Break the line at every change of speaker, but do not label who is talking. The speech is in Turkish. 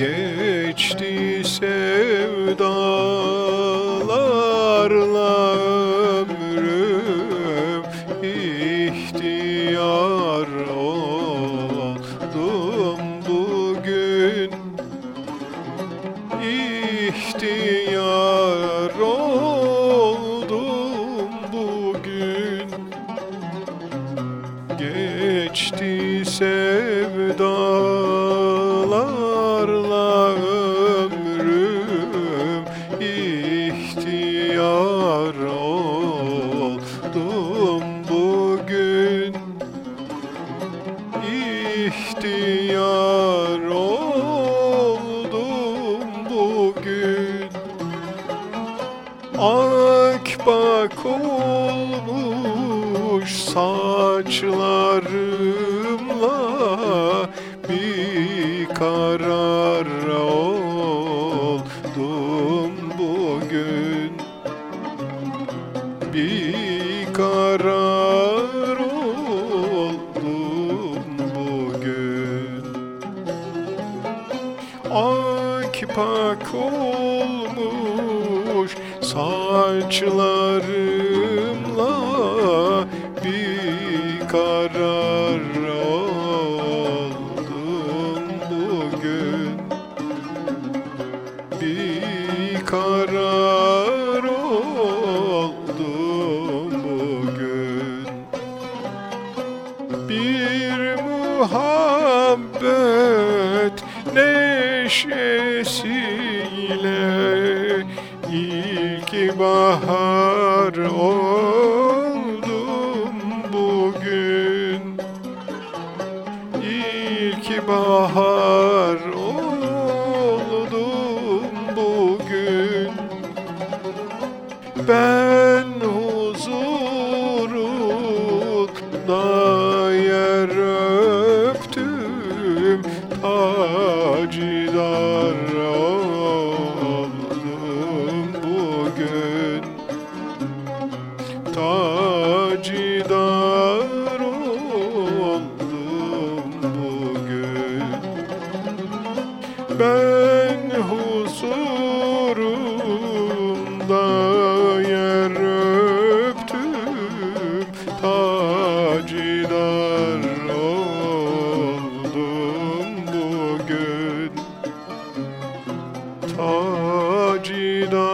Geçti sevdalarla ömrüm ihtiyar oldum bugün. İhtiyar oldum bugün. Geçti sevdalarla ihtiyar oldum bugün. Akbak olmuş saçlarımla bir karar oldum olmuş saçlarımla bir karar oldum bugün. Bir karar oldum bugün. Bir muhabbet neşesiyle ilk bahar oldum bugün. İlk bahar oldum bugün. Ben tacidar oldum bugün. Ben husurumda yer öptüm. Tacidar oldum bugün. Tacidar